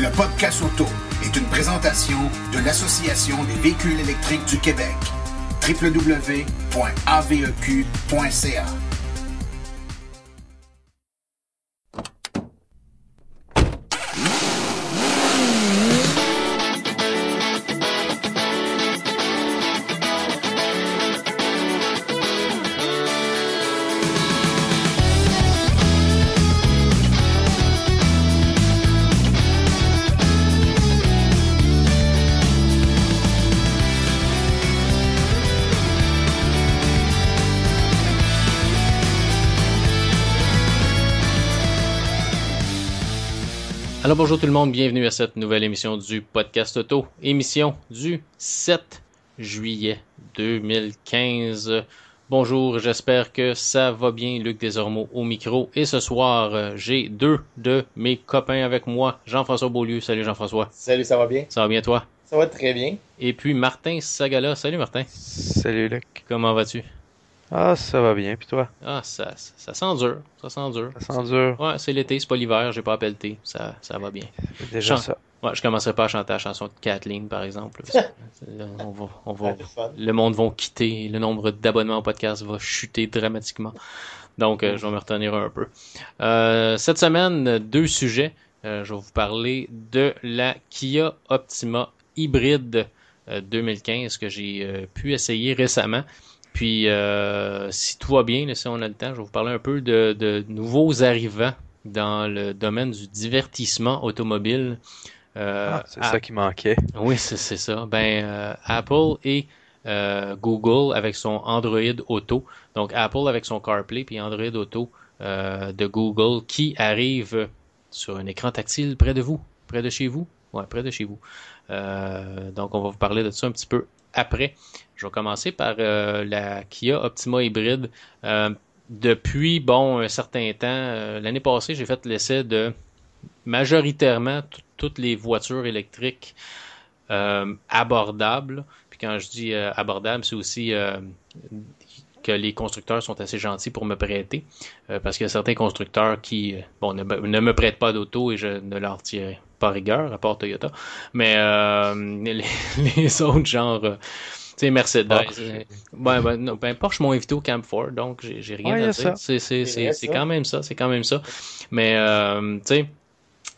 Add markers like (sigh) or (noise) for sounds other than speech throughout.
Le podcast auto est une présentation de l'Association des véhicules électriques du Québec. www.aveq.ca Alors bonjour tout le monde, bienvenue à cette nouvelle émission du podcast auto, émission du 7 juillet 2015. Bonjour, j'espère que ça va bien, Luc Desormeaux au micro. Et ce soir, euh, j'ai deux de mes copains avec moi, Jean-François Beaulieu. Salut Jean-François. Salut, ça va bien? Ça va bien toi? Ça va très bien. Et puis Martin Sagala. Salut Martin. Salut Luc. Comment vas-tu? Ah, ça va bien, puis toi? Ah, ça, ça, sent dur, ça sent dur. Ça sent dur. Ouais, c'est l'été, c'est pas l'hiver, j'ai pas à pelleter, ça, ça va bien. Déjà ça. Ouais, je commencerai pas à chanter la chanson de Kathleen, par exemple. (laughs) on va, on va... le monde va quitter, le nombre d'abonnements au podcast va chuter dramatiquement. Donc, euh, je vais me retenir un peu. Euh, cette semaine, deux sujets. Euh, je vais vous parler de la Kia Optima hybride 2015 que j'ai pu essayer récemment. Puis, euh, si tout va bien, si on a le temps, je vais vous parler un peu de, nouveaux arrivants dans le domaine du divertissement automobile. Euh, ah, c'est ça qui manquait. Oui, c'est ça. Ben, euh, Apple et Google avec son Android Auto. Donc, Apple avec son CarPlay, puis Android Auto de Google qui arrive sur un écran tactile près de vous, près de chez vous. Ouais, près de chez vous. donc, on va vous parler de ça un petit peu après. Je vais commencer par euh, la Kia Optima hybride. Euh, depuis bon un certain temps, euh, l'année passée, j'ai fait l'essai de majoritairement toutes les voitures électriques abordables. Puis quand je dis abordable, c'est aussi que les constructeurs sont assez gentils pour me prêter, parce qu'il y a certains constructeurs qui bon, ne, me prêtent pas d'auto et je ne leur tirerai pas rigueur, à part Toyota. Mais euh, les, (laughs) les, autres, genre c'est euh, Mercedes. Ben, ben, Porsche m'ont invité au Camp Ford, donc j'ai rien à dire. C'est quand même ça, c'est quand même ça. Mais, euh, tu sais,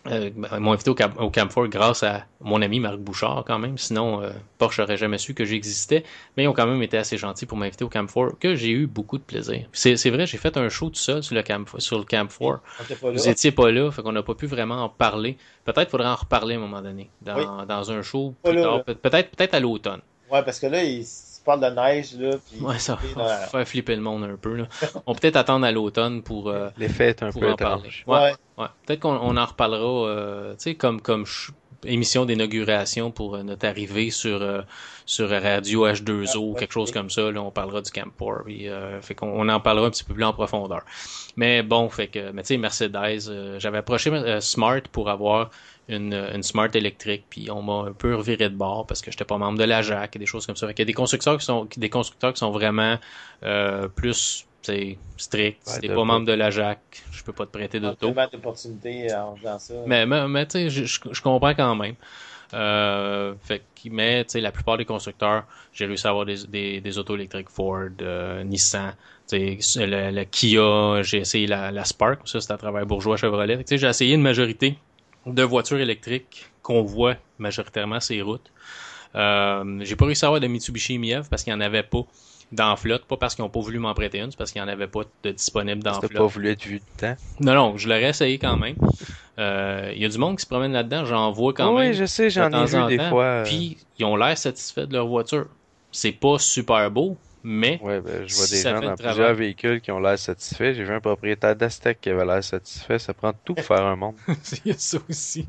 euh, m'ont invité au, Cap, au Camp grâce à mon ami Marc Bouchard quand même. Sinon, euh, Porsche n'aurait jamais su que j'existais. Mais ils ont quand même été assez gentils pour m'inviter au Camp Ford, que j'ai eu beaucoup de plaisir. C'est vrai, j'ai fait un show tout seul sur le Camp, sur le Camp Vous n'étiez pas là, fait qu'on n'a pas pu vraiment en parler. Peut-être faudrait en reparler à un moment donné, dans, dans un show. Peut-être peut, -être, à l'automne. Ouais, parce que là, il parles de neige, là. Puis ouais, ça va faire flipper le monde un peu, là. On peut peut-être attendre à l'automne pour. Euh, L'effet un peu. Ouais. ouais. Peut-être qu'on en reparlera, euh, tu sais, comme, comme émission d'inauguration pour euh, notre arrivée sur, euh, sur Radio H2O ou quelque chose comme ça. Là, on parlera du Camp Puis, fait qu'on on en parlera un petit peu plus en profondeur. Mais bon, fait que, mais tu sais, Mercedes, j'avais approché Smart pour avoir une, Smart électrique, puis on m'a un peu reviré de bord parce que j'étais pas membre de la JAC et des choses comme ça. Fait il y a des constructeurs qui sont des constructeurs qui sont vraiment euh, plus stricts strict. Ouais, si t'es pas membre de la JAC, je peux pas te prêter d'auto. Euh, en faisant ça. Mais, mais, tu sais, je, comprends quand même. Euh, mais tu sais, la plupart des constructeurs, j'ai réussi à avoir des, des, des autos électriques Ford, Nissan, tu sais, le, Kia, j'ai essayé la, la Spark, ça c'est à travers Bourgeois Chevrolet. Tu sais, j'ai essayé une majorité de voitures électriques qu'on voit majoritairement ces routes. Euh, j'ai pas réussi à avoir de Mitsubishi Miev parce qu'il n'y en avait pas dans la flotte, pas parce qu'ils n'ont pas voulu m'en prêter une, c'est parce qu'il n'y en avait pas de disponible dans la flotte. pas voulu être vu de? Non, non, je l'aurais essayé quand même. Il y a du monde qui se promène là-dedans, j'en vois quand même. Oui, je sais, j'en ai des temps. fois. Euh. Puis, ils ont l'air satisfaits de leur voiture. C'est pas super beau, mais ouais, ben, je vois des gens dans plusieurs véhicules qui ont l'air satisfaits. J'ai vu un propriétaire d'Aztec qui avait l'air satisfait. Ça prend tout pour faire un monde. Il y a ça aussi.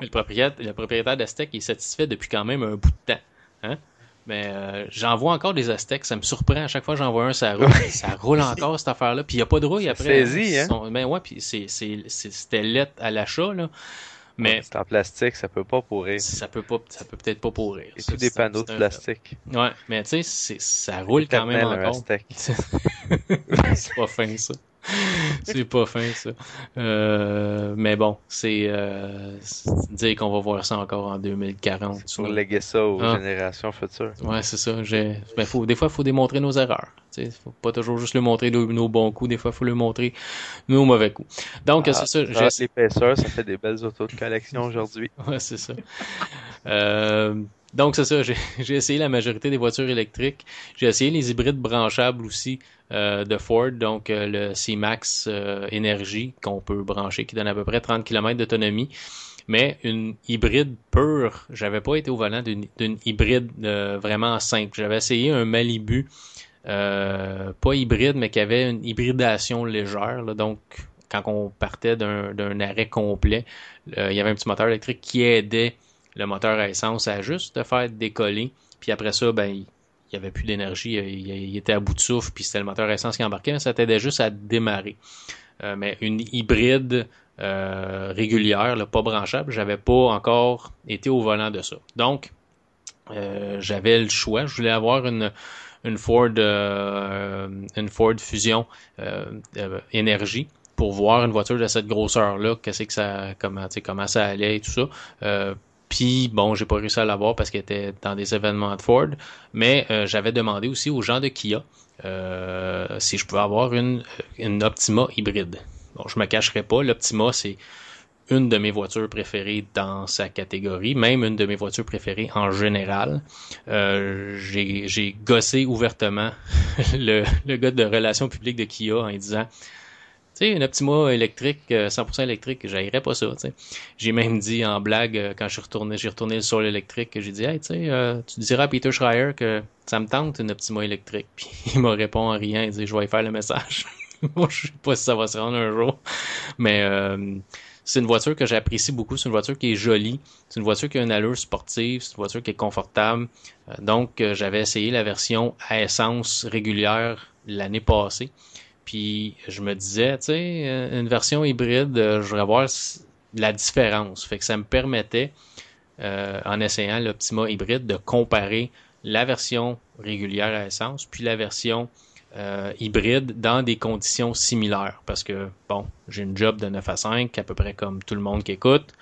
Mais le propriétaire, le propriétaire d'Aztec est satisfait depuis quand même un bout de temps. Hein? Mais euh, j'en vois encore des Aztecs, ça me surprend à chaque fois j'en vois un, ça roule, ça roule encore cette affaire-là. Puis il n'y a pas de rouille après. Saisi, hein? hein? Ben ouais, puis c'était lettre à l'achat, là. Mais. C'est en plastique, ça peut pas pourrir. Ça peut pas, ça peut peut-être pas pourrir. Et tous des panneaux de plastique. Ouais, mais tu sais, ça roule quand même encore. (laughs) c'est pas fin, ça. (laughs) c'est pas fin, ça. Euh, mais bon, c'est euh, dire qu'on va voir ça encore en 2040. C'est pour léguer ça aux ah. générations futures. Ouais, c'est ça. Ben, des fois, il faut démontrer nos erreurs. Il faut pas toujours juste le montrer nos bons coups. Des fois, il faut le montrer nos mauvais coups. Donc, c'est ah, ça. Ah, j'ai l'épaisseur, ça fait des belles autos de collection aujourd'hui. (laughs) ouais, c'est ça. euh, donc, c'est ça, (laughs) j'ai essayé la majorité des voitures électriques. J'ai essayé les hybrides branchables aussi euh, de Ford, donc euh, le C-Max euh, Energy qu'on peut brancher, qui donne à peu près 30 km d'autonomie. Mais une hybride pure, j'avais pas été au volant d'une hybride euh, vraiment simple. J'avais essayé un Malibu, euh, pas hybride, mais qui avait une hybridation légère, là, donc quand on partait d'un arrêt complet, euh, il y avait un petit moteur électrique qui aidait le moteur à essence a juste de faire décoller. Puis après ça, ben, il n'y avait plus d'énergie. Euh, il, était à bout de souffle. Puis c'était le moteur à essence qui embarquait, mais ça t'aidait juste à démarrer. Euh, mais une hybride euh, régulière, là, pas branchable, j'avais pas encore été au volant de ça. Donc, euh, j'avais le choix. Je voulais avoir une, une Ford, euh, une Ford Fusion euh, énergie pour voir une voiture de cette grosseur-là, qu'est-ce que ça, comment, comment ça allait et tout ça. Puis bon, j'ai pas réussi à l'avoir parce qu'elle était dans des événements de Ford, mais euh, j'avais demandé aussi aux gens de Kia euh, si je pouvais avoir une, une Optima hybride. Bon, je me cacherai pas, l'Optima c'est une de mes voitures préférées dans sa catégorie, même une de mes voitures préférées en général. Euh, j'ai gossé ouvertement (laughs) le, le gars de relations publiques de Kia en disant tu sais, une Optima électrique, euh, 100% électrique, j'haïrais pas ça. J'ai même dit en blague, euh, quand je suis retourné, j'ai retourné sur l'électrique, j'ai dit, hey, tu euh, tu diras à Peter Schreier que ça me tente une Optima électrique. (laughs) Puis il m'a répondu en riant, il dit, je vais y faire le message. (laughs) Moi, je sais pas si ça va se rendre un jour, mais c'est une voiture que j'apprécie beaucoup. C'est une voiture qui est jolie. C'est une voiture qui a une allure sportive. C'est une voiture qui est confortable. donc, j'avais essayé la version à essence régulière l'année passée. Puis je me disais, tu sais, euh, une version hybride, euh, je voudrais voir la différence. Fait que ça me permettait, euh, en essayant l'Optima hybride, de comparer la version régulière à essence, puis la version hybride dans des conditions similaires. Parce que, bon, j'ai une job de 9 à 5, à peu près comme tout le monde qui écoute.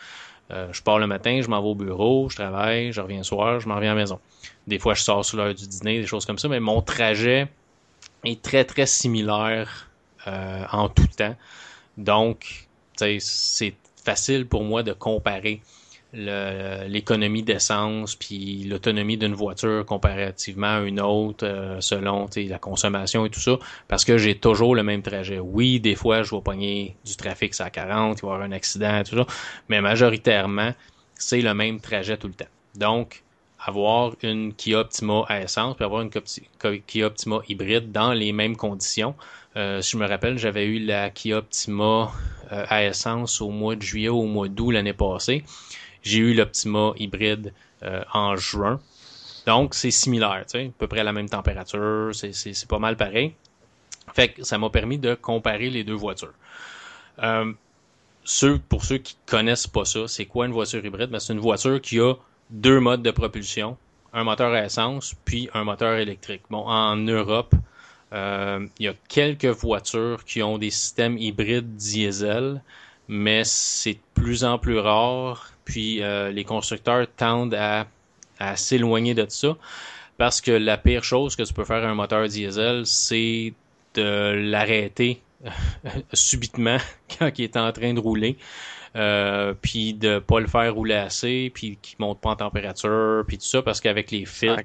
Je pars le matin, je m'en vais au bureau, je travaille, je reviens le soir, je m'en reviens à la maison. Des fois, je sors sous l'heure du dîner, des choses comme ça, mais mon trajet est très très similaire euh, en tout temps. Donc, c'est facile pour moi de comparer l'économie d'essence puis l'autonomie d'une voiture comparativement à une autre euh, selon la consommation et tout ça parce que j'ai toujours le même trajet. Oui, des fois je vais pogner du trafic à 40, il va y avoir un accident et tout ça, mais majoritairement, c'est le même trajet tout le temps. Donc avoir une Kia Optima à essence puis avoir une Kia Optima hybride dans les mêmes conditions. Euh, si je me rappelle, j'avais eu la Kia Optima euh, à essence au mois de juillet ou au mois d'août l'année passée. J'ai eu l'Optima hybride euh, en juin. Donc, c'est similaire, tu sais, à peu près à la même température, c'est pas mal pareil. Fait que ça m'a permis de comparer les deux voitures. Euh, ceux, pour ceux qui connaissent pas ça, c'est quoi une voiture hybride? Ben, c'est une voiture qui a deux modes de propulsion, un moteur à essence, puis un moteur électrique. Bon, en Europe, euh, il y a quelques voitures qui ont des systèmes hybrides diesel, mais c'est de plus en plus rare. Puis euh, les constructeurs tendent à, à s'éloigner de ça parce que la pire chose que tu peux faire à un moteur diesel, c'est de l'arrêter (laughs) subitement (laughs) quand il est en train de rouler. Euh, puis de pas le faire rouler assez, puis qui monte pas en température, puis tout ça, parce qu'avec les ah, filtres,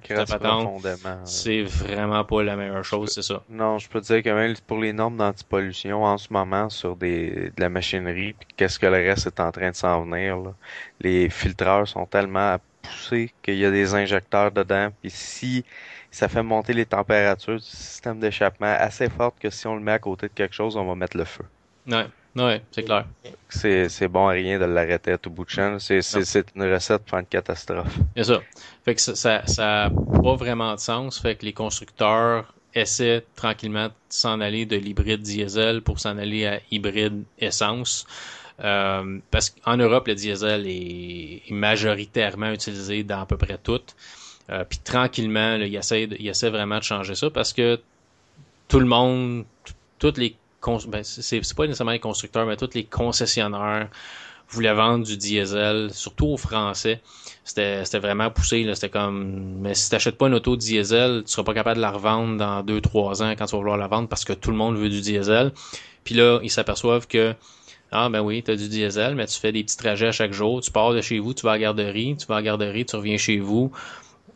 c'est vraiment pas la meilleure chose, c'est ça. Non, je peux te dire que même pour les normes d'antipollution en ce moment sur des, de la machinerie, puis qu'est-ce que le reste est en train de s'en venir, là, les filtreurs sont tellement poussés qu'il y a des injecteurs dedans, puis si ça fait monter les températures du système d'échappement assez forte que si on le met à côté de quelque chose, on va mettre le feu. Ouais. Oui, c'est clair. C'est bon à rien de l'arrêter à tout bout de champ. C'est une recette pour une catastrophe. Bien sûr. Fait que ça n'a ça, ça pas vraiment de sens. Fait que les constructeurs essaient tranquillement de s'en aller de l'hybride diesel pour s'en aller à hybride essence. Euh, parce qu'en Europe, le diesel est majoritairement utilisé dans à peu près tout. Euh, Puis tranquillement, là, il, essaie de, il essaie vraiment de changer ça parce que tout le monde, toutes les ben, c'est pas nécessairement les constructeurs, mais tous les concessionnaires voulaient vendre du diesel, surtout aux Français. C'était vraiment poussé. C'était comme, mais si t'achètes pas une auto diesel, tu seras pas capable de la revendre dans 2-3 ans quand tu vas vouloir la vendre parce que tout le monde veut du diesel. Puis là, ils s'aperçoivent que ah ben oui, tu du diesel, mais tu fais des petits trajets à chaque jour. Tu pars de chez vous, tu vas à la garderie, tu vas à la garderie, tu reviens chez vous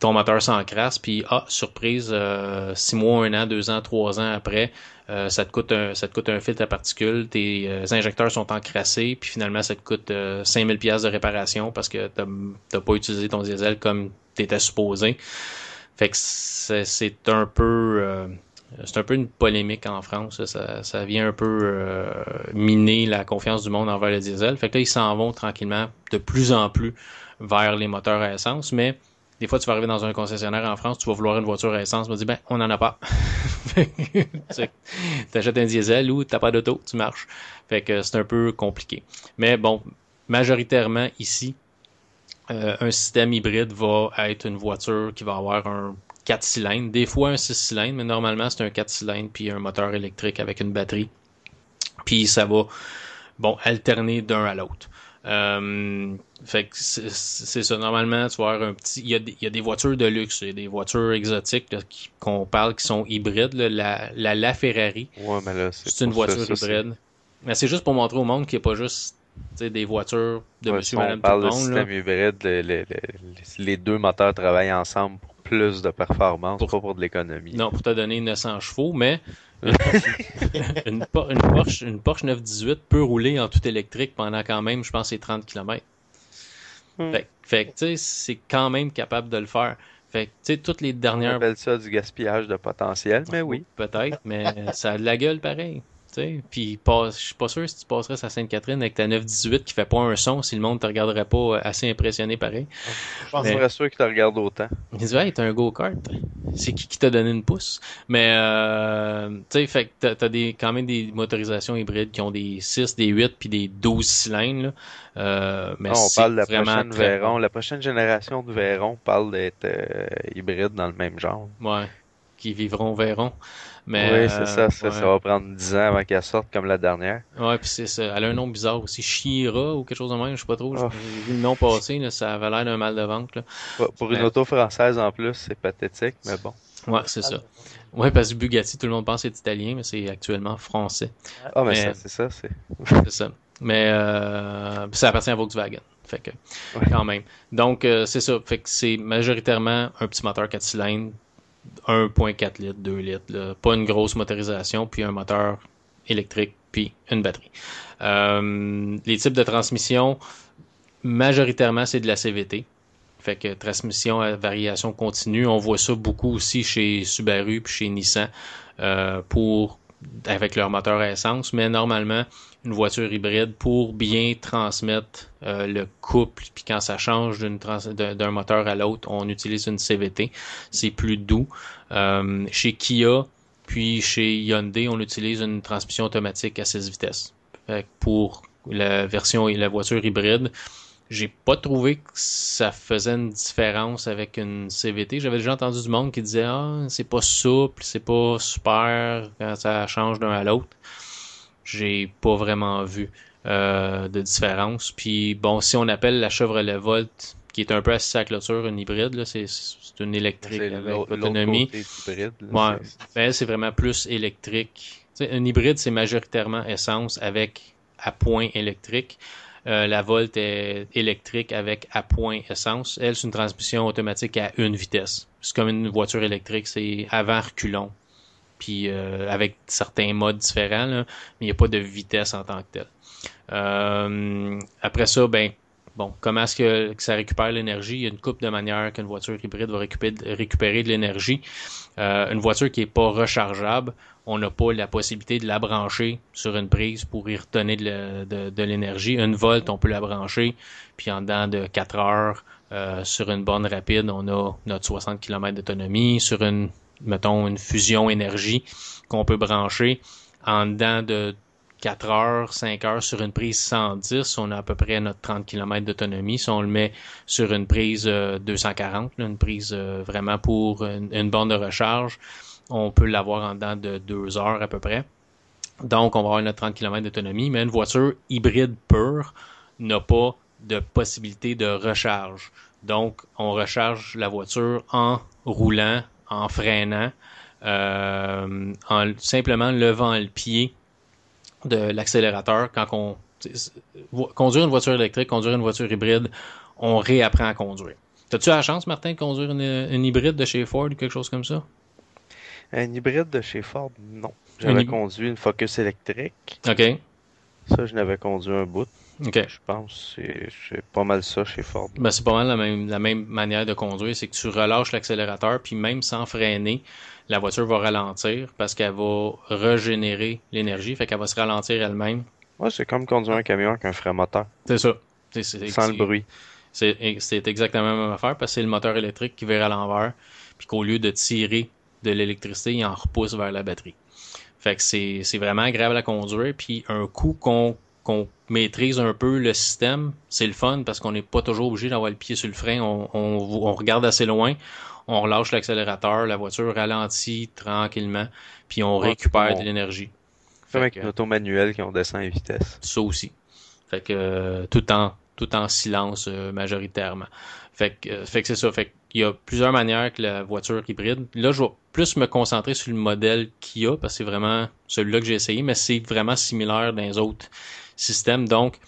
ton moteur s'encrasse, puis ah, surprise, euh, six mois, un an, deux ans, trois ans après, euh, ça te coûte un, ça te coûte un filtre à particules, tes euh, injecteurs sont encrassés, puis finalement ça te coûte euh, 5000 pièces de réparation parce que t'as pas utilisé ton diesel comme t'étais supposé. Fait que c'est un peu euh, c'est un peu une polémique en France. Ça, ça vient un peu euh, miner la confiance du monde envers le diesel. Fait que là, ils s'en vont tranquillement de plus en plus vers les moteurs à essence, mais des fois, tu vas arriver dans un concessionnaire en France, tu vas vouloir une voiture à essence, tu vas dire, ben, on n'en a pas. (laughs) tu achètes un diesel ou t'as pas d'auto, tu marches. Fait que c'est un peu compliqué. Mais bon, majoritairement ici, euh, un système hybride va être une voiture qui va avoir un 4 cylindres, des fois un 6 cylindres, mais normalement c'est un 4 cylindres puis un moteur électrique avec une batterie. Puis ça va bon alterner d'un à l'autre. Euh, fait que c'est ça. Normalement, tu vas avoir un petit. Il y, a des, il y, a des voitures de luxe, il y a des voitures exotiques qu'on parle qui sont hybrides. Là, la, la, la Ferrari, ouais, c'est une voiture ça, hybride. Mais c'est juste pour montrer au monde qu'il n'y a pas juste des voitures de ouais, monsieur, si madame, tout le monde. système là. hybride, les, les, les, deux moteurs travaillent ensemble pour plus de performance, pour, pas pour de l'économie. Non, pour te donner 900 chevaux, mais (laughs) une, Porsche, une Porsche 918 peut rouler en tout électrique pendant quand même, je pense, c'est 30 km. Hmm. Fait, fait tu sais, c'est quand même capable de le faire. Fait que, tu sais, toutes les dernières. On appelle ça du gaspillage de potentiel, mais oui. Peut-être, mais ça a de la gueule pareil. T'sais? Puis je suis pas sûr si tu passerais à Sainte-Catherine avec ta 918 qui fait pas un son si le monde te regarderait pas euh, assez impressionné pareil. Je pense Mais... sûr qu'il te regarde autant. Il dit t'as un go-kart. C'est qui qui t'a donné une pouce? Mais euh, tu sais, fait que t'as, des, quand même des motorisations hybrides qui ont des 6, des 8 puis des 12 cylindres. Là. Euh, on parle de la prochaine très... La prochaine génération de Véron parle d'être euh, hybride dans le même genre. Ouais. Qui vivront Véron. Oui, c'est ça, euh, ça, va prendre 10 ans avant qu'elle sorte comme la dernière. Ouais, puis c'est ça. Elle a un nom bizarre aussi. Shira ou quelque chose de même, je sais pas trop. J'ai vu le nom passer, ça avait l'air d'un mal de ventre. Pour, une auto française en plus, c'est pathétique, mais bon. Ouais, c'est ça. Ouais, parce que Bugatti, tout le monde pense que c'est italien, mais c'est actuellement français. Ah, oh, mais, mais c'est ça, c'est. (laughs) c'est ça. Mais euh, ça appartient à Volkswagen. Fait que, ouais. quand même. Donc, euh, c'est ça. Fait que c'est majoritairement un petit moteur 4 cylindres 1.4 litres, 2 litres, pas une grosse motorisation, puis un moteur électrique, puis une batterie. Euh, les types de transmission, majoritairement, c'est de la CVT. Fait que transmission à variation continue, on voit ça beaucoup aussi chez Subaru puis chez Nissan euh, pour avec leur moteur à essence, mais normalement, une voiture hybride pour bien transmettre euh, le couple. Puis quand ça change d'une d'un moteur à l'autre, on utilise une CVT. C'est plus doux. Euh, chez Kia, puis chez Hyundai, on utilise une transmission automatique à 6 vitesses. Pour la version et la voiture hybride, j'ai pas trouvé que ça faisait une différence avec une CVT. J'avais déjà entendu du monde qui disait ah c'est pas souple, c'est pas super quand ça change d'un à l'autre j'ai pas vraiment vu euh, de différence. Puis bon, si on appelle la Chevrolet Volt, qui est un peu à la clôture, une hybride, c'est une électrique avec autonomie. Hybride, là, ouais, ben, c'est vraiment plus électrique. T'sais, une hybride, c'est majoritairement essence avec à point électrique. Euh, la Volt est électrique avec à point essence. Elle, c'est une transmission automatique à une vitesse. C'est comme une voiture électrique, c'est avant reculon puis euh, avec certains modes différents, mais il n'y a pas de vitesse en tant que telle. Euh, après ça, ben, bon, comment est-ce que, que, ça récupère l'énergie? Il y a une coupe de manière qu'une voiture hybride va récupérer, récupérer de l'énergie. Euh, une voiture qui n'est pas rechargeable, on n'a pas la possibilité de la brancher sur une prise pour y retenir de, l'énergie. Une volt, on peut la brancher, puis en dedans de 4 heures, sur une borne rapide, on a notre 60 km d'autonomie. Sur une mettons, une fusion énergie qu'on peut brancher en dedans de 4 heures, 5 heures sur une prise 110, on a à peu près notre 30 km d'autonomie. Si on le met sur une prise euh, 240, une prise euh, vraiment pour une, une, borne de recharge, on peut l'avoir en dedans de 2 heures à peu près. Donc, on va avoir notre 30 km d'autonomie, mais une voiture hybride pure n'a pas de possibilité de recharge. Donc, on recharge la voiture en roulant en freinant, euh, en simplement levant le pied de l'accélérateur quand on conduire une voiture électrique, conduire une voiture hybride, on réapprend à conduire. T'as-tu la chance, Martin, de conduire une, hybride de chez Ford ou quelque chose comme ça? Une hybride de chez Ford, non. J'avais conduit une Focus électrique. OK. Ça, je n'avais conduit un bout. Okay. Je pense que c'est pas mal ça chez Ford. Ben, c'est pas mal la même, la même manière de conduire, c'est que tu relâches l'accélérateur, puis même sans freiner, la voiture va ralentir parce qu'elle va régénérer l'énergie, fait qu'elle va se ralentir elle-même. Ouais, c'est comme conduire un camion avec un frein moteur. C'est ça. C'est, c'est, sans le bruit. C'est, c'est exactement la même affaire parce que c'est le moteur électrique qui vire à l'envers, puis qu'au lieu de tirer de l'électricité, il en repousse vers la batterie. Fait que c'est, c'est vraiment agréable à conduire, puis un coup qu'on qu'on maîtrise un peu le système, c'est le fun parce qu'on n'est pas toujours obligé d'avoir le pied sur le frein. On, regarde assez loin, on relâche l'accélérateur, la voiture ralentit tranquillement, puis on ah, récupère de l'énergie. Comme avec manuel qui on descend à vitesse. Ça aussi. Fait que euh, tout en tout en silence euh, majoritairement. Fait que, euh, fait que c'est ça. Fait qu'il y a plusieurs manières que la voiture hybride. Là, je vais plus me concentrer sur le modèle qu'il y a parce que c'est vraiment celui-là que j'ai essayé, mais c'est vraiment similaire dans les autres système. Donc,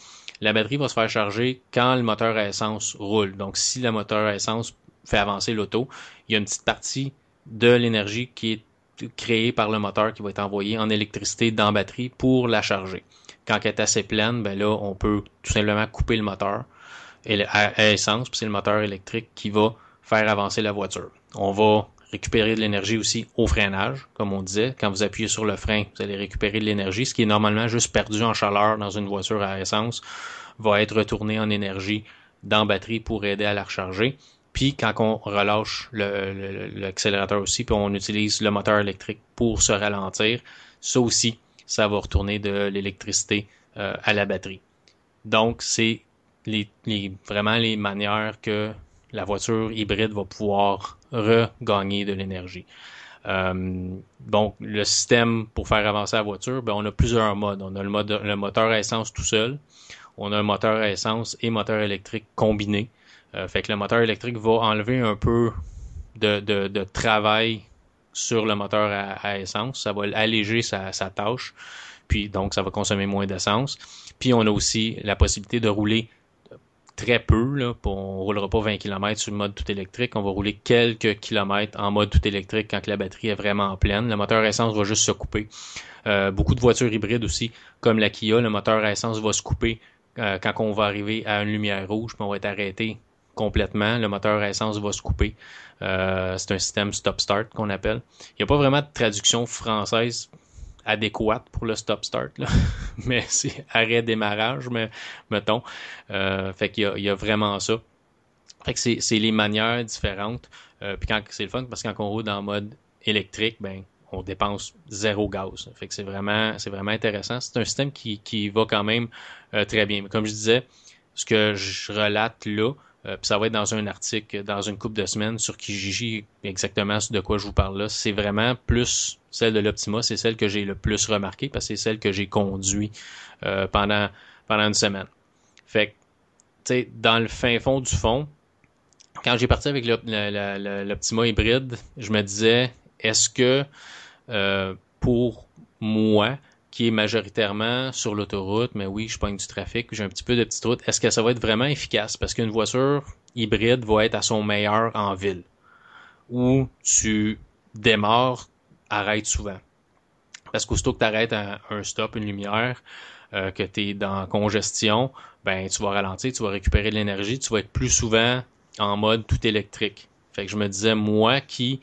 la batterie va se faire charger quand le moteur à essence roule. Donc, si le moteur à essence fait avancer l'auto, il y a une petite partie de l'énergie qui est créée par le moteur qui va être envoyée en électricité dans la batterie pour la charger. Quand elle est assez pleine, ben là, on peut tout simplement couper le moteur à essence, puis c'est le moteur électrique qui va faire avancer la voiture. On va récupérer de l'énergie aussi au freinage, comme on disait. Quand vous appuyez sur le frein, vous allez récupérer de l'énergie, ce qui est normalement juste perdu en chaleur dans une voiture à essence, va être retourné en énergie dans batterie pour aider à la recharger. Puis quand on relâche l'accélérateur aussi, puis on utilise le moteur électrique pour se ralentir, ça aussi, ça va retourner de l'électricité euh, à la batterie. Donc, c'est vraiment les manières que la voiture hybride va pouvoir regagner de l'énergie. Euh, donc, le système pour faire avancer la voiture, ben, on a plusieurs modes. On a le, moteur à essence tout seul. On a un moteur à essence et moteur électrique combiné. Euh, fait que le moteur électrique va enlever un peu de, travail sur le moteur à, essence. Ça va alléger sa tâche. Puis, donc, ça va consommer moins d'essence. Puis, on a aussi la possibilité de rouler très peu. Là, on ne roulera pas 20 km sur le mode tout électrique. On va rouler quelques kilomètres en mode tout électrique quand la batterie est vraiment pleine. Le moteur essence va juste se couper. Euh, beaucoup de voitures hybrides aussi, comme la Kia, le moteur à essence va se couper euh, quand on va arriver à une lumière rouge, puis on va être arrêté complètement. Le moteur à essence va se couper. Euh, c'est un système stop-start qu'on appelle. Il n'y a pas vraiment de traduction française adéquate pour le stop-start. (laughs) mais c'est arrêt-démarrage, mais, mettons. Euh, fait qu'il y, y, a vraiment ça. Fait que c'est les manières différentes. Euh, puis quand c'est le fun, parce que quand on roule en mode électrique, ben on dépense zéro gaz. Fait que c'est vraiment, c'est vraiment intéressant. C'est un système qui, qui, va quand même euh, très bien. Mais comme je disais, ce que je relate là, euh, puis ça va être dans un article, dans une coupe de semaines sur Kijiji, exactement de quoi je vous parle là. C'est vraiment plus celle de l'Optima, c'est celle que j'ai le plus remarquée parce que c'est celle que j'ai conduit euh, pendant, pendant une semaine. Fait que, tu sais, dans le fin fond du fond, quand j'ai parti avec l'Optima hybride, je me disais, est-ce que euh, pour moi, qui est majoritairement sur l'autoroute, mais oui, je pogne du trafic, j'ai un petit peu de petite route, est-ce que ça va être vraiment efficace? Parce qu'une voiture hybride va être à son meilleur en ville, où tu démarres, arrête souvent. Parce qu'aussitôt que tu arrêtes un, stop, une lumière, euh, que tu es dans congestion, ben tu vas ralentir, tu vas récupérer de l'énergie, tu vas être plus souvent en mode tout électrique. Fait que je me disais, moi qui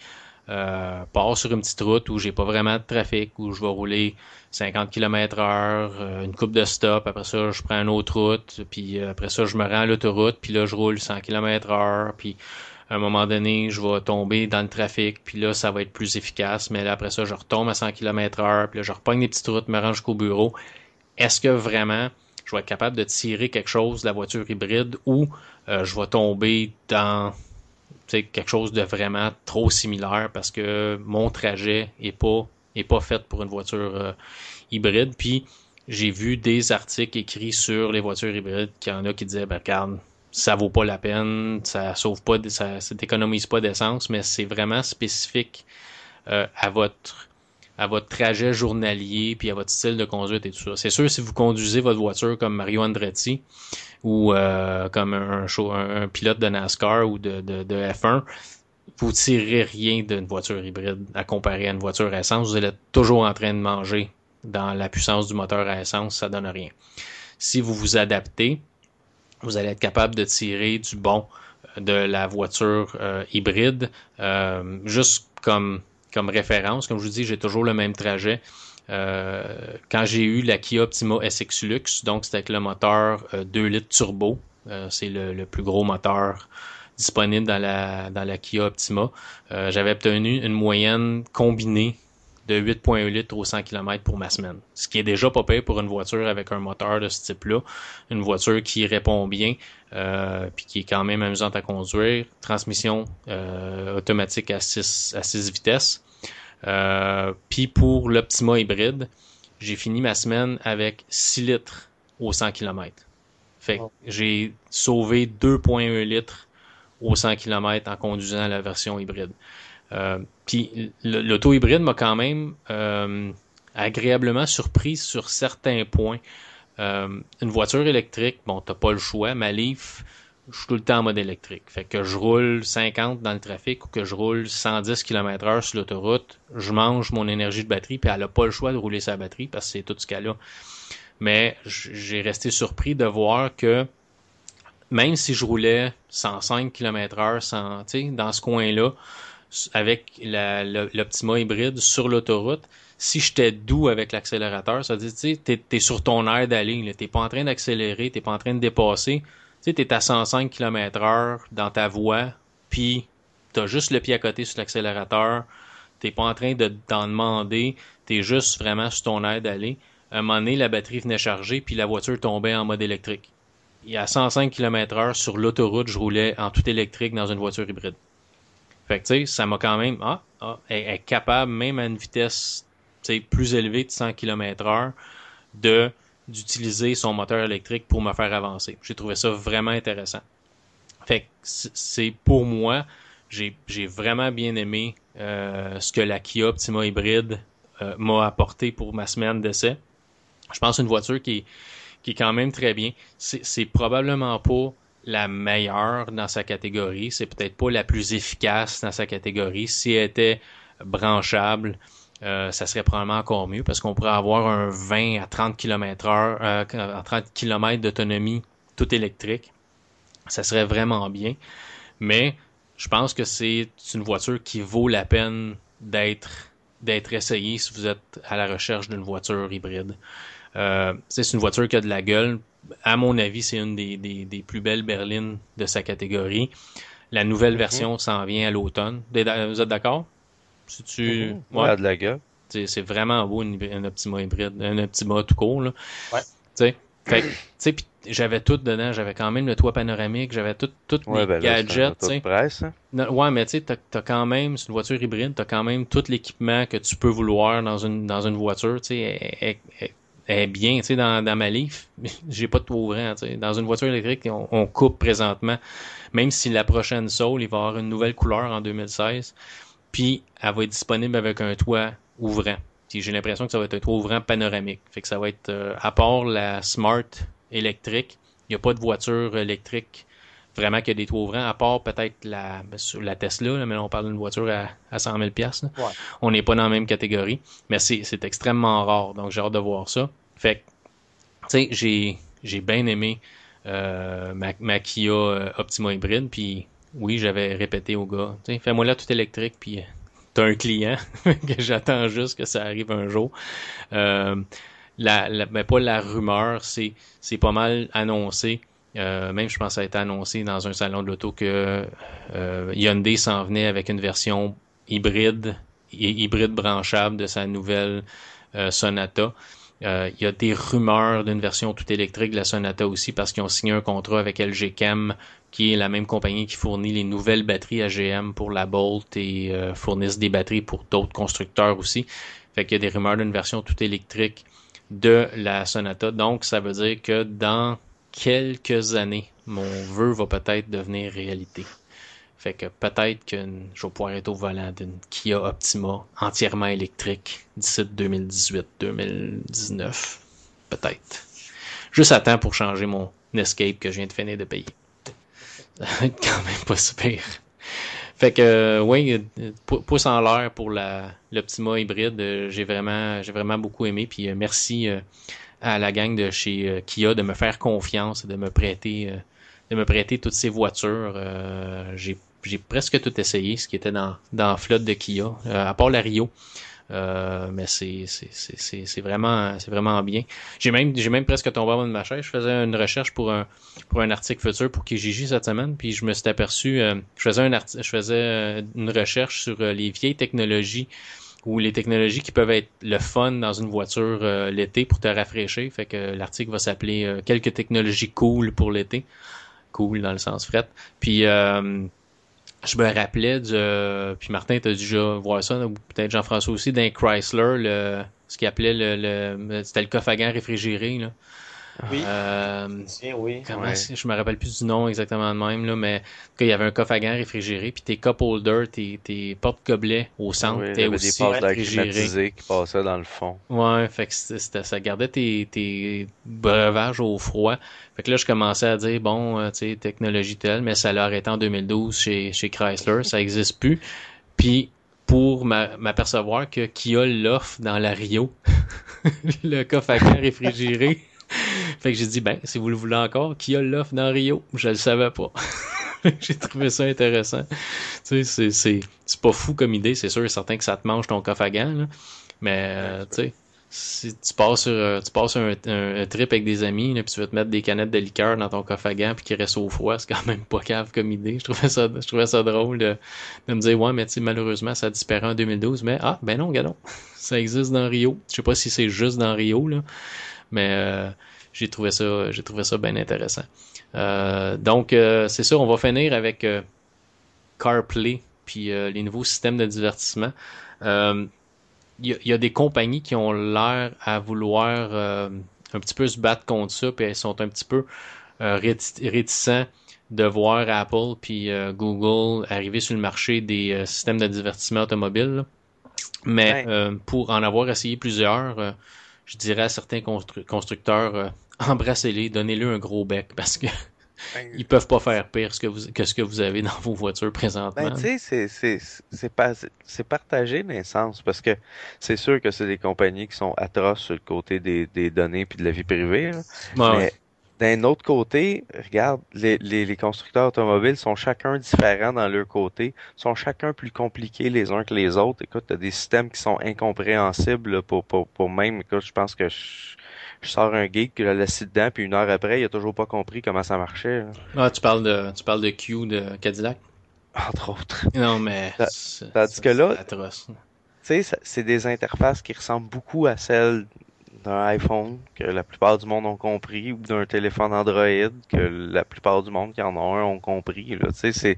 euh, part sur une petite route où j'ai pas vraiment de trafic, où je vais rouler 50 km heure, euh, une coupe de stop, après ça je prends une autre route, puis euh, après ça je me rends à l'autoroute, puis là je roule 100 km heure, puis à un moment donné, je vais tomber dans le trafic, puis là, ça va être plus efficace, mais là, après ça, je retombe à 100 km heure, puis là, je repogne des petites routes, me range jusqu'au bureau. Est-ce que vraiment je vais être capable de tirer quelque chose de la voiture hybride ou euh, je vais tomber dans quelque chose de vraiment trop similaire parce que mon trajet est pas est pas fait pour une voiture euh, hybride. Puis j'ai vu des articles écrits sur les voitures hybrides qu'il y en a qui disaient ben regarde ça vaut pas la peine, ça sauve pas, ça, ça t'économise pas d'essence, mais c'est vraiment spécifique euh, à votre à votre trajet journalier, puis à votre style de conduite et tout ça. C'est sûr, si vous conduisez votre voiture comme Mario Andretti ou euh, comme un, pilote de NASCAR ou de, F1, vous tirez rien d'une voiture hybride à comparer à une voiture à essence. Vous allez être toujours en train de manger dans la puissance du moteur à essence, ça donne rien. Si vous vous adaptez, vous allez être capable de tirer du bon euh, de la voiture euh, hybride, euh, juste comme comme référence. Comme je vous dis, j'ai toujours le même trajet. Euh, quand j'ai eu la Kia Optima SX Lux, donc c'était avec le moteur euh, 2 litres turbo, euh, c'est le, plus gros moteur disponible dans la, dans la Kia Optima, j'avais obtenu une moyenne combinée de 8.1 litres au 100 km pour ma semaine. Ce qui est déjà pas payé pour une voiture avec un moteur de ce type-là. Une voiture qui répond bien, euh, puis qui est quand même amusante à conduire. Transmission euh, automatique à 6 à vitesses. Euh, puis pour l'Optima hybride, j'ai fini ma semaine avec 6 litres au 100 km. Fait j'ai sauvé 2.1 litres au 100 km en conduisant la version hybride. Euh, puis l'auto hybride m'a quand même euh, agréablement surpris sur certains points. Euh, une voiture électrique, bon, t'as pas le choix. Ma Leaf, je suis tout le temps en mode électrique. Fait que je roule 50 dans le trafic ou que je roule 110 km heure sur l'autoroute, je mange mon énergie de batterie, puis elle n'a pas le choix de rouler sa batterie parce que c'est tout ce qu'elle a. Mais j'ai resté surpris de voir que même si je roulais 105 km heure, dans ce coin-là, avec l'Optima hybride sur l'autoroute, si j'étais doux avec l'accélérateur, ça dit, tu sais, t'es sur ton air d'aller, t'es pas en train d'accélérer, t'es pas en train de dépasser, tu sais, t'es à 105 km heure dans ta voie, puis t'as juste le pied à côté sur l'accélérateur, t'es pas en train de t'en demander, t'es juste vraiment sur ton air d'aller. À un moment donné, la batterie venait charger, puis la voiture tombait en mode électrique. Et à 105 km heure sur l'autoroute, je roulais en tout électrique dans une voiture hybride. Fait que, ça m'a quand même. Ah, ah est capable, même à une vitesse plus élevée de 100 km/h, d'utiliser son moteur électrique pour me faire avancer. J'ai trouvé ça vraiment intéressant. Fait que c'est pour moi, j'ai vraiment bien aimé euh, ce que la Kia Optima hybride euh, m'a apporté pour ma semaine d'essai. Je pense une voiture qui qui est quand même très bien. C'est probablement pas la meilleure dans sa catégorie, c'est peut-être pas la plus efficace dans sa catégorie. Si elle était branchable, euh, ça serait probablement encore mieux parce qu'on pourrait avoir un 20 à 30 km heure, euh, à 30 km d'autonomie tout électrique. Ça serait vraiment bien. Mais je pense que c'est une voiture qui vaut la peine d'être d'être essayée si vous êtes à la recherche d'une voiture hybride. Euh, c'est une voiture qui a de la gueule à mon avis, c'est une des, des, plus belles berlines de sa catégorie. La nouvelle version s'en vient à l'automne. Vous êtes d'accord? Si tu... Mm de la gueule. C'est vraiment beau, une, une, Optima hybride, un Optima tout court. Là. Fait, j'avais tout dedans, j'avais quand même le toit panoramique, j'avais tout, toutes ouais, gadgets. Là, ouais, mais tu sais, t'as as quand même, c'est une voiture hybride, t'as quand même tout l'équipement que tu peux vouloir dans une, dans une voiture, tu sais, est bien, tu sais, dans, dans ma livre, (laughs) j'ai pas de toit ouvrant, tu sais. Dans une voiture électrique, on, on, coupe présentement. Même si la prochaine Soul, il va avoir une nouvelle couleur en 2016, puis elle va être disponible avec un toit ouvrant. Puis j'ai l'impression que ça va être un toit ouvrant panoramique. Fait que ça va être, euh, à part la Smart électrique, il n'y a pas de voiture électrique vraiment qu'il y a des toits ouvrants, à part peut-être la, ben, la Tesla, là, mais là, on parle d'une voiture à, à 100 000 là. On n'est pas dans la même catégorie, mais c'est extrêmement rare, donc j'ai hâte de voir ça. Fait que, tu sais, j'ai bien aimé euh, ma, Kia euh, Optima hybride. Puis oui, j'avais répété au gars, fais-moi là tout électrique, puis euh, t'as un client (laughs) que j'attends juste que ça arrive un jour. Mais pas la rumeur, c'est pas mal annoncé. Même je pense que ça a été annoncé dans un salon de l'auto que Hyundai s'en venait avec une version hybride, hybride branchable de sa nouvelle Sonata. Euh, il y a des rumeurs d'une version tout électrique de la Sonata aussi parce qu'ils ont signé un contrat avec LG Chem, qui est la même compagnie qui fournit les nouvelles batteries AGM pour la Bolt et euh, fournissent des batteries pour d'autres constructeurs aussi. Fait qu'il y a des rumeurs d'une version tout électrique de la Sonata. Donc, ça veut dire que dans quelques années, mon vœu va peut-être devenir réalité. Fait que peut-être que je vais pouvoir être au volant d'une Kia Optima entièrement électrique d'ici 2018-2019. Peut-être. Juste à temps pour changer mon Escape que je viens de finir de payer. Ça va être quand même pas super. Fait que, euh, oui, pouce en l'air pour l'Optima hybride. Euh, j'ai vraiment, j'ai vraiment beaucoup aimé. Puis euh, merci à la gang de chez Kia de me faire confiance et de me prêter de me prêter toutes ces voitures. J'ai j'ai presque tout essayé, ce qui était dans, dans flotte de Kia, euh, à part la Rio. Euh, mais c'est c'est vraiment c'est vraiment bien. J'ai même j'ai même presque tombé en de ma chaise. Je faisais une recherche pour un pour un article futur pour Kijiji cette semaine, puis je me suis aperçu euh, je faisais un je faisais euh, une recherche sur euh, les vieilles technologies ou les technologies qui peuvent être le fun dans une voiture euh, l'été pour te rafraîchir. Fait que l'article va s'appeler euh, quelques technologies cool pour l'été. Cool dans le sens fret. Puis je me rappelais du. Euh, puis Martin, t'as déjà voir ça, ou peut-être Jean-François aussi, d'un Chrysler, le, ce qu'il appelait le, le c'était le coffre réfrigéré. Là. Oui. Euh, oui. Comment je me rappelle plus du nom exactement de même, là, mais il y avait un coffre à gants réfrigéré, puis tes cup holders, tes, tes porte-gobelets au centre étaient oui, aussi réfrigérés. qui passaient dans le fond. Ouais, fait que ça gardait tes, breuvages au froid. Fait que là, je commençais à dire, bon, euh, tu sais, technologie telle, mais ça l'a arrêté en 2012 chez, Chrysler, ça existe plus. Puis, pour m'apercevoir que Kia l'offre dans la Rio, (laughs) le coffre à gants réfrigéré. Fait que j'ai dit, ben, si vous le voulez encore, qui a l'offre dans Rio. Je le savais pas. (laughs) j'ai trouvé ça intéressant. Tu sais, c'est, pas fou comme idée, c'est sûr et certain que ça te mange ton coffre à gants, là. Mais, euh, tu sais, si tu passes sur, euh, tu passes sur un, un, trip avec des amis, là, puis tu vas te mettre des canettes de liqueur dans ton coffre à gants, puis qu'il reste au froid, c'est quand même pas cave comme idée. Je trouvais ça, je trouvais ça drôle de, de me dire, ouais, mais tu sais, malheureusement, ça disparaît en 2012, mais ah, ben non, galon, (laughs) ça existe dans Rio. Je sais pas si c'est juste dans Rio, là, mais... Euh, j'ai trouvé ça, j'ai trouvé ça bien intéressant. Euh, donc, euh, c'est ça, on va finir avec euh, CarPlay, puis les nouveaux systèmes de divertissement. Il y, a des compagnies qui ont l'air à vouloir un petit peu se battre contre ça, puis elles sont un petit peu euh, réticents de voir Apple puis Google arriver sur le marché des systèmes de divertissement automobile. Mais pour en avoir essayé plusieurs, je dirais à certains constructeurs, embrassez-les, donnez-le un gros bec parce que ben, ils peuvent pas faire pire que, ce que vous avez dans vos voitures présentement. Ben, tu c'est partagé dans le sens parce que c'est sûr que c'est des compagnies qui sont atroces sur le côté des, données puis de la vie privée. Mais d'un autre côté, regarde, les, constructeurs automobiles sont chacun différents dans leur côté, sont chacun plus compliqués les uns que les autres. Écoute, t'as des systèmes qui sont incompréhensibles pour, pour, même, écoute, je pense que je, je sors un geek, puis je laissé dedans, puis une heure après, il a toujours pas compris comment ça marchait. Ah, tu parles de tu parles de Q de Cadillac? Entre autres. Non, mais. Tandis que là. C'est des interfaces qui ressemblent beaucoup à celles d'un iPhone que la plupart du monde ont compris ou d'un téléphone Android que la plupart du monde qui en a un ont compris. C'est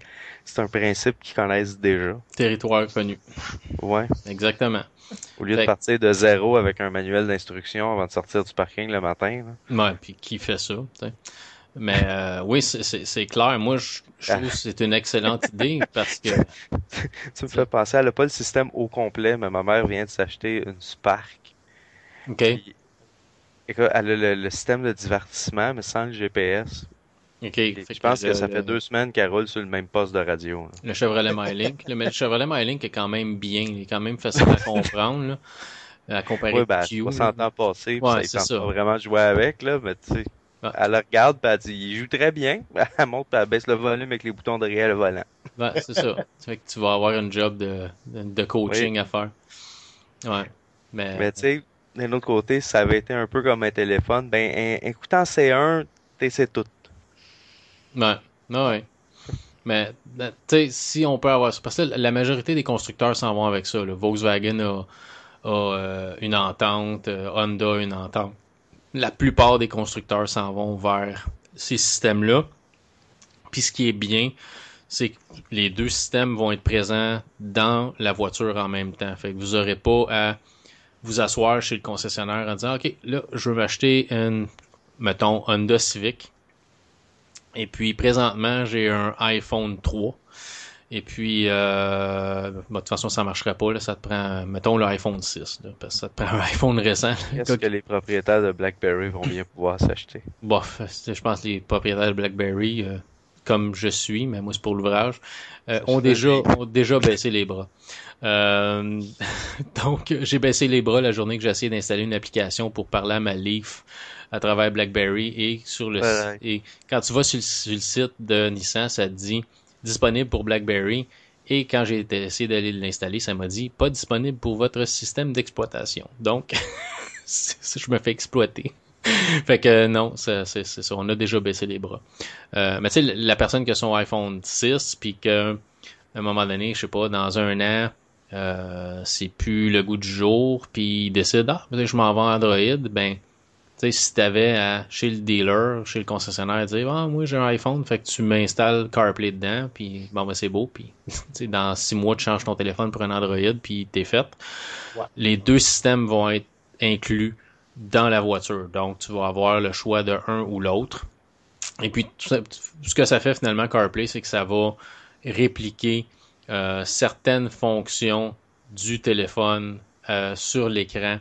un principe qu'ils connaissent déjà. Territoire connu. Ouais. Exactement. Au lieu de partir de zéro avec un manuel d'instruction avant de sortir du parking le matin. Là. Ouais, puis qui fait ça? Mais euh, oui, c'est clair. Moi, je, je trouve que c'est une excellente idée parce que. (laughs) tu me fais penser, elle n'a pas le système au complet, mais ma mère vient de s'acheter une Spark OK. Elle a le, système de divertissement, mais sans le GPS. OK. Je pense que, ça fait deux semaines qu'elle roule sur le même poste de radio. Hein. Le Chevrolet MyLink. le, Chevrolet MyLink est quand même bien. Il est quand même facile à comprendre. À comparer ouais, ben, Q. 60 ans passés, ouais, ça pas vraiment jouer avec, là, mais tu sais. Elle regarde, puis elle dit, il joue très bien. (laughs) Elle monte, puis elle baisse le volume avec les boutons derrière le volant. C'est ça. Tu vas avoir un job de, coaching à faire. Ouais. Mais, mais tu sais, d'un autre côté, ça avait été un peu comme un téléphone, ben, en, écoutant C1, c'est tout. Ouais, ouais. Mais, ben, tu sais, si on peut avoir ça, parce que la majorité des constructeurs s'en vont avec ça. Volkswagen a, euh, une entente, euh, Honda Honda une entente. La plupart des constructeurs s'en vont vers ces systèmes-là. Puis ce qui est bien, c'est que les deux systèmes vont être présents dans la voiture en même temps. Fait que vous n'aurez pas à vous asseoir chez le concessionnaire en disant, OK, là, je veux m'acheter une, mettons, Honda Civic. Et puis, présentement, j'ai un iPhone 3. Et puis, euh, bah, de toute façon, ça marcherait pas. Là, ça te prend, mettons, l'iPhone 6. Parce que ça te prend un iPhone récent. (laughs) Est-ce que les propriétaires de BlackBerry vont bien pouvoir s'acheter? Bof, je pense que les propriétaires de BlackBerry, euh, comme je suis, mais moi c'est pour l'ouvrage, euh, ont déjà ont déjà baissé les bras. Euh, (laughs) donc j'ai baissé les bras la journée que j'ai essayé d'installer une application pour parler à ma Leaf à travers BlackBerry et sur le et quand tu vas sur le, site de Nissan, ça te dit disponible pour BlackBerry et quand j'ai essayé d'aller l'installer, ça m'a dit pas disponible pour votre système d'exploitation. Donc (laughs) je me fais exploiter. (laughs) fait que euh, non, c'est ça. On a déjà baissé les bras. Euh, mais tu sais, la personne qui a son iPhone 6, puis que un moment donné, je sais pas, dans un an, euh, c'est plus le goût du jour, puis il décide ah, ben, je m'en vais à Android, ben tu sais, si t'avais à chez le dealer, chez le concessionnaire, dire ah moi j'ai un iPhone, fait que tu m'installes CarPlay dedans, puis bon ben c'est beau, puis (laughs) dans six mois tu changes ton téléphone pour un Android, puis t'es fait. Les deux systèmes vont être inclus dans la voiture. Donc, tu vas avoir le choix de un ou l'autre. Et puis, tout ce que ça fait finalement CarPlay, c'est que ça va répliquer euh, certaines fonctions du téléphone euh, sur l'écran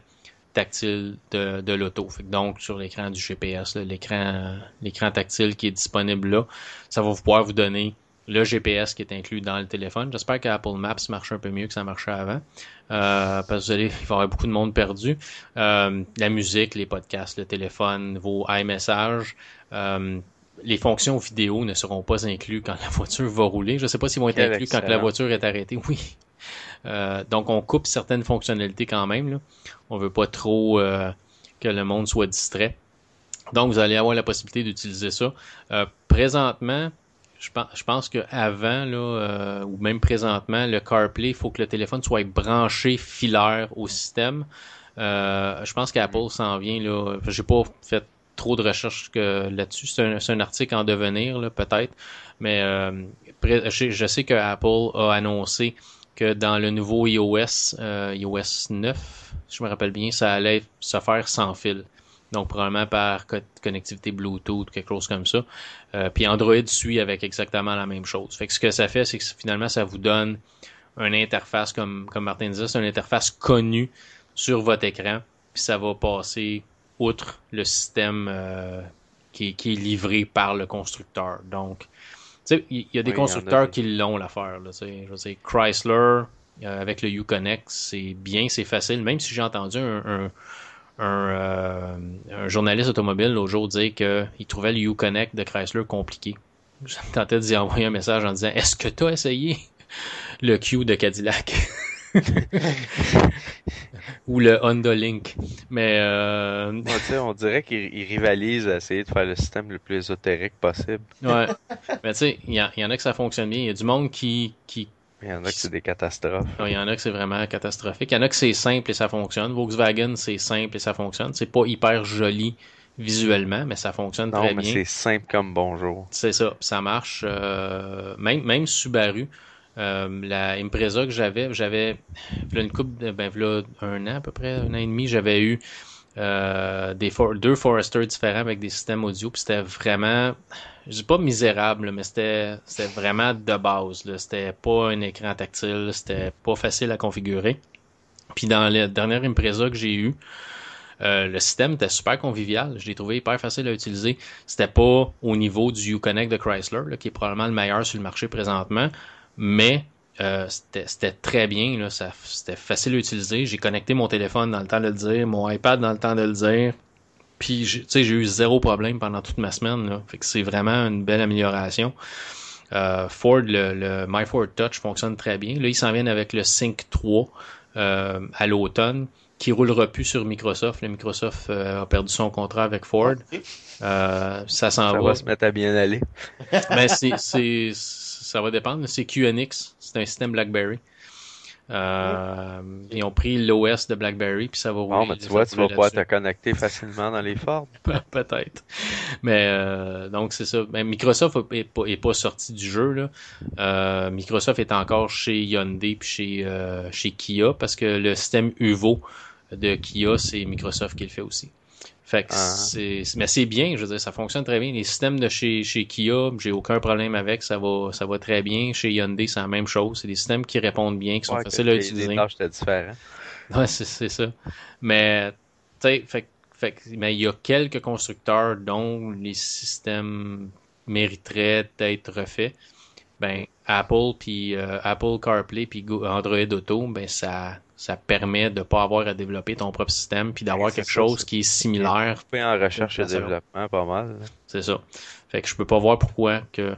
tactile de, de l'auto. Donc, sur l'écran du GPS, l'écran tactile qui est disponible là, ça va pouvoir vous donner le GPS qui est inclus dans le téléphone. J'espère qu'Apple Maps marche un peu mieux que ça marchait avant. Euh, parce que vous allez, il y avoir beaucoup de monde perdu. Euh, la musique, les podcasts, le téléphone, vos iMessages. Euh, les fonctions vidéo ne seront pas incluses quand la voiture va rouler. Je ne sais pas s'ils vont être inclus quand la voiture est arrêtée. Oui. donc, on coupe certaines fonctionnalités quand même. Là. On veut pas trop que le monde soit distrait. Donc, vous allez avoir la possibilité d'utiliser ça. présentement, je pense, qu'avant, euh, ou même présentement, le CarPlay, il faut que le téléphone soit branché filaire au système. Euh, je pense qu'Apple mm-hmm. s'en vient. Là. J'ai pas fait trop de recherches là-dessus. C'est un, un, article en devenir, peut-être. Mais euh, je, sais que Apple a annoncé que dans le nouveau iOS, euh, iOS 9, si je me rappelle bien, ça allait se faire sans fil. Donc, probablement par connectivité Bluetooth, quelque chose comme ça. Euh, puis Android suit avec exactement la même chose. Fait que ce que ça fait, c'est que finalement, ça vous donne une interface, comme, comme Martin disait, c'est une interface connue sur votre écran. Puis ça va passer outre le système euh, qui, qui, est livré par le constructeur. Donc, tu sais, il y a des constructeurs qui l'ont l'affaire. Je veux dire, Chrysler, euh, avec le Uconnect, c'est bien, c'est facile. Même si j'ai entendu un, un, euh, un, journaliste automobile l'autre jour dire qu'il trouvait le U-Connect de Chrysler compliqué. Je me tentais d'y envoyer un message en disant Est-ce que tu as essayé le Q de Cadillac? (laughs) Ou le Honda Link. Mais euh... on dirait qu'ils rivalisent à essayer de faire le système le plus ésotérique possible. ouais. Mais tu sais, il y, y, en a que ça fonctionne bien. Il y a du monde qui, qui il y en a que c'est des catastrophes. Il y en a que c'est vraiment catastrophique. Il y en a que c'est simple et ça fonctionne. Volkswagen, c'est simple et ça fonctionne. C'est pas hyper joli visuellement, mais ça fonctionne très bien. Non, mais c'est simple comme bonjour. C'est ça. Ça marche. Euh, même, même Subaru. Euh, la Impreza que j'avais, j'avais, une coupe, ben, un an à peu près, un an et demi, j'avais eu euh, des for deux Foresters différents avec des systèmes audio, puis c'était vraiment, je dis pas misérable, mais c'était vraiment de base. C'était pas un écran tactile, c'était pas facile à configurer. Puis dans la dernière Impreza que j'ai eu, euh, le système était super convivial. Je l'ai trouvé hyper facile à utiliser. C'était pas au niveau du Uconnect de Chrysler, qui est probablement le meilleur sur le marché présentement, mais euh, c'était très bien, c'était facile à utiliser. J'ai connecté mon téléphone dans le temps de le dire, mon iPad dans le temps de le dire. Puis, tu sais, j'ai eu zéro problème pendant toute ma semaine. Fait que c'est vraiment une belle amélioration. Euh, Ford, le, MyFord Touch fonctionne très bien. Là, ils s'en viennent avec le Sync 3 euh, à l'automne qui roulera plus sur Microsoft. Le Microsoft a perdu son contrat avec Ford. Ça s'en va. Ça va se mettre à bien aller. (laughs) Mais c'est ça va dépendre. C'est QNX, c'est un système BlackBerry. Euh. Ils ont pris l'OS de BlackBerry, puis ça va ouvrir. Bon, mais ben, tu vois, tu vas pouvoir te connecter facilement dans les formes. (laughs) Peut-être. Mais euh, donc, c'est ça. Mais Microsoft n'est pas, est pas sorti du jeu. Là. Euh, Microsoft est encore chez Hyundai puis chez, euh, chez Kia, parce que le système UVO de Kia, c'est Microsoft qui le fait aussi. Fait que mais c'est bien, je veux dire, ça fonctionne très bien. Les systèmes de chez, chez Kia, j'ai aucun problème avec, ça va, ça va très bien. Chez Hyundai, c'est la même chose. C'est des systèmes qui répondent bien, qui sont faciles à utiliser. Les c'est ça. Mais, tu mais il y a quelques constructeurs dont les systèmes mériteraient d'être refaits. Ben, Apple, puis euh, Apple CarPlay, puis Android Auto, ben, ça ça permet de ne pas avoir à développer ton propre système puis d'avoir quelque chose qui est similaire. En recherche et développement, pas mal. C'est ça. Fait que je peux pas voir pourquoi que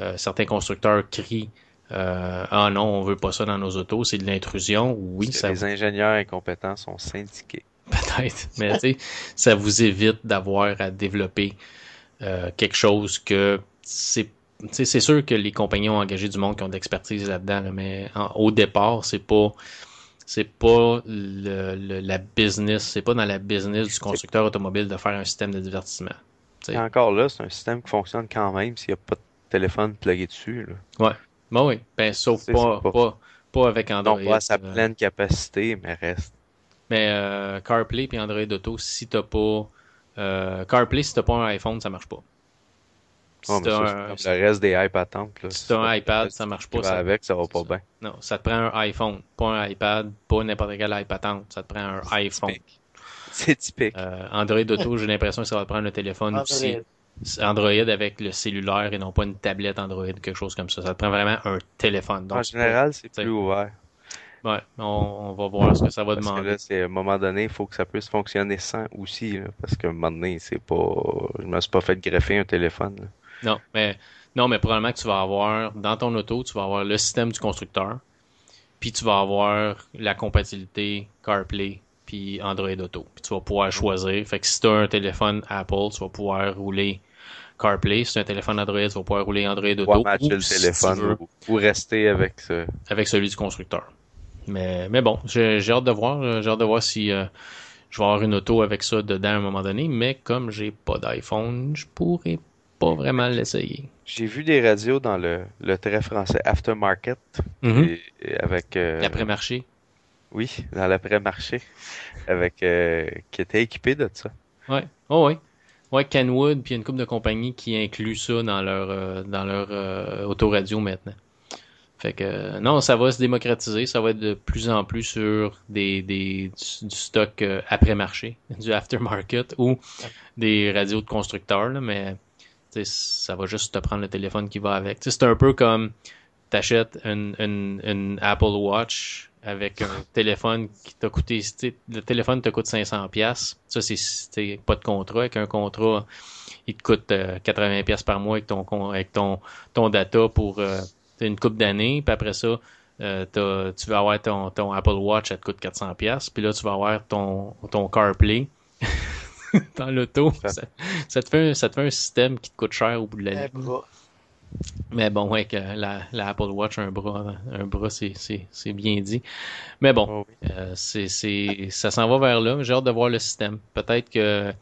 euh, certains constructeurs crient euh, ah non, on veut pas ça dans nos autos, c'est de l'intrusion. Oui, ça. Les ingénieurs incompétents sont syndiqués. (laughs) Peut-être, mais tu sais, ça vous évite d'avoir à développer euh, quelque chose que c'est c'est sûr que les compagnies ont engagé du monde qui ont d'expertise là-dedans, mais au départ, c'est pas c'est pas le, la business, c'est pas dans la business du constructeur automobile de faire un système de divertissement. Encore là, c'est un système qui fonctionne quand même s'il n'y a pas de téléphone plugué dessus. Là. Ouais. Ben oui. Ben, sauf pas, pas... avec Android. Non, pas à sa euh. pleine capacité, mais reste. Mais euh, CarPlay et Android Auto, si t'as pas. Euh, CarPlay, si t'as pas un iPhone, ça marche pas. Oh, un, le reste des hype hein, t'as un iPad, ça marche pas. Ça, avec, ça va pas bien. Non, ça te prend un iPhone, pas un iPad, pas n'importe quel iPad temple. Ça te prend un iPhone. C'est typique. Euh, Android Auto, j'ai l'impression que ça va te prendre le téléphone aussi. Android avec le cellulaire et non pas une tablette Android, quelque chose comme ça. Ça te prend vraiment un téléphone. Donc, en général, c'est plus ouvert. Ouais, on, on, va voir ce que ça va parce demander. Que là, à un moment donné, il faut que ça puisse fonctionner sans aussi, parce qu'à un moment donné, c'est pas. Je me suis pas fait greffer un téléphone. Non, mais non, mais probablement que tu vas avoir dans ton auto, tu vas avoir le système du constructeur, puis tu vas avoir la compatibilité CarPlay puis Android Auto. Puis tu vas pouvoir choisir. Fait que si tu as un téléphone Apple, tu vas pouvoir rouler CarPlay. Si tu as un téléphone Android, tu vas pouvoir rouler Android Auto. Ou, le téléphone, ou rester avec ce... avec celui du constructeur. Mais, mais bon, j'ai hâte de voir. Euh, j'ai hâte de voir si euh, je vais avoir une auto avec ça dedans à un moment donné. Mais comme j'ai pas d'iPhone, je pourrais pas vraiment l'essayer. J'ai vu des radios dans le, le trait français Aftermarket mhm. avec euh, l'après-marché. Oui, dans l'après-marché avec euh, qui était équipé de ça. Ouais. Oh oui. Ouais, Canwood puis une couple de compagnies qui incluent ça dans leur euh, dans leur euh, autoradio maintenant. Fait que non, ça va se démocratiser, ça va être de plus en plus sur des, des du, du stock après-marché, (laughs) du aftermarket ou des radios de constructeurs là, mais ça va juste te prendre le téléphone qui va avec. C'est un peu comme t'achètes une, une, Apple Watch avec un (laughs) téléphone qui t'a coûté, le téléphone te coûte 500 pièces. Ça c'est pas de contrat, avec un contrat il te coûte euh, 80 pièces par mois avec ton avec ton ton data pour euh, une coupe d'années, puis après ça euh, tu vas avoir ton, ton Apple Watch, ça te coûte 400 pièces, puis là tu vas avoir ton ton CarPlay (laughs) (laughs) dans l'auto. Ça. Ça, te fait un, ça te fait un système qui te coûte cher au bout de la l'année. Mais bon, ouais, que la, la, Apple Watch, un bras, un bras c'est bien dit. Mais bon, euh, c'est ça s'en va vers là. J'ai hâte de voir le système. Peut-être que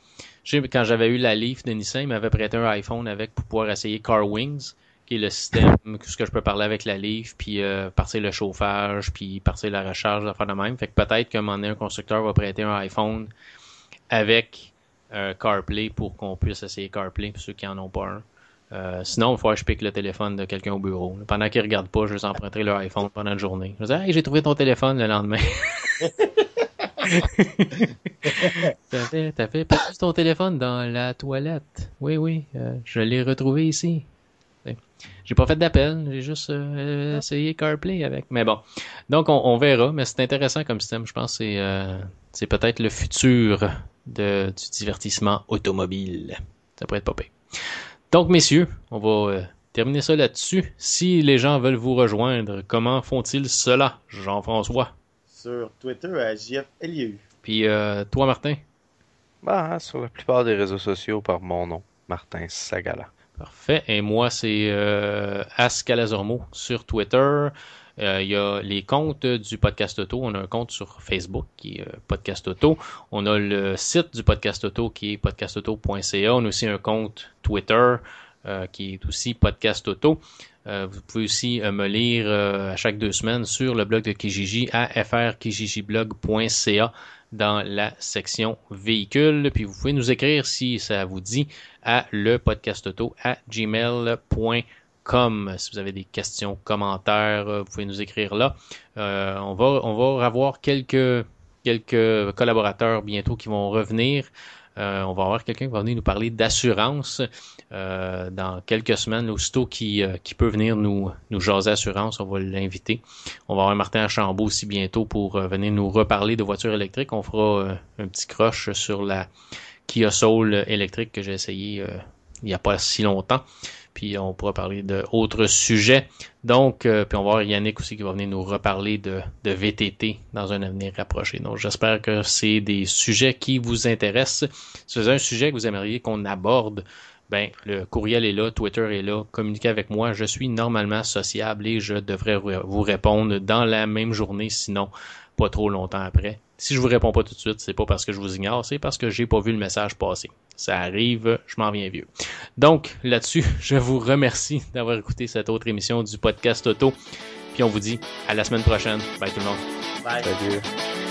quand j'avais eu la Leaf de Nissan, il m'avait prêté un iPhone avec pour pouvoir essayer Car Wings, qui est le système, (laughs) ce que je peux parler avec la Leaf, puis euh, le chauffage, puis partir la recharge, la faire de même. Fait que peut-être qu'à un moment donné, un constructeur va prêter un iPhone avec euh, CarPlay pour qu'on puisse essayer CarPlay pour ceux qui en ont pas un. Euh, sinon, il faut que je pique le téléphone de quelqu'un au bureau. Pendant qu'ils ne regardent pas, je vais emprunter leur iPhone pendant la journée. Je vais dire, hey, j'ai trouvé ton téléphone le lendemain. (laughs) t'as fait, t'as fait, ton téléphone dans la toilette? Oui, oui, euh, je l'ai retrouvé ici. J'ai pas fait d'appel, j'ai juste essayé CarPlay avec. Mais bon, donc on, on verra, mais c'est intéressant comme système. Je pense que c'est peut-être le futur du divertissement automobile. Ça pourrait être popé. Donc, messieurs, on va euh, terminer ça là-dessus. Si les gens veulent vous rejoindre, comment font-ils cela, Jean-François? Sur Twitter à JFLIU. Puis euh, toi, Martin? Bah, hein, sur la plupart des réseaux sociaux par mon nom, Martin Sagala. Parfait. Et moi, c'est euh, Ascalazormo sur Twitter. Euh, il y a les comptes du podcast auto. On a un compte sur Facebook qui est euh, podcast auto. On a le site du podcast auto qui est podcastauto.ca. On a aussi un compte Twitter euh, qui est aussi podcast auto. Vous pouvez aussi me lire à chaque deux semaines sur le blog de Kijiji à frkijijiblog.ca dans la section véhicules. Puis vous pouvez nous écrire si ça vous dit à le podcast auto à gmail.com comme euh, Si vous avez des questions, commentaires, euh, vous pouvez nous écrire là. Euh, on, va, on va avoir quelques, quelques collaborateurs bientôt qui vont revenir. Euh, on va avoir quelqu'un qui va venir nous parler d'assurance euh, dans quelques semaines. Aussitôt qui, euh, qui peut venir nous, nous jaser assurance, on va l'inviter. On va avoir Martin Archambault aussi bientôt pour euh, venir nous reparler de voitures électriques. On fera un petit croche sur la Kia Soul électrique que j'ai essayé il n'y a pas si longtemps puis on pourra parler d'autres sujets. Donc, euh, puis on va voir Yannick aussi qui va venir nous reparler de, de VTT dans un avenir rapproché. Donc, j'espère que c'est des sujets qui vous intéressent. Si c'est un sujet que vous aimeriez qu'on aborde, ben, le courriel est là, Twitter est là, communiquez avec moi. Je suis normalement sociable et je devrais vous répondre dans la même journée, sinon pas trop longtemps après. Si je vous réponds pas tout de suite, c'est pas parce que je vous ignore, c'est parce que j'ai pas vu le message passer. Ça arrive, je m'en viens vieux. Donc, là-dessus, (laughs) je vous remercie d'avoir écouté cette autre émission du podcast Auto. Puis on vous dit à la semaine prochaine. Bye tout le monde. Bye.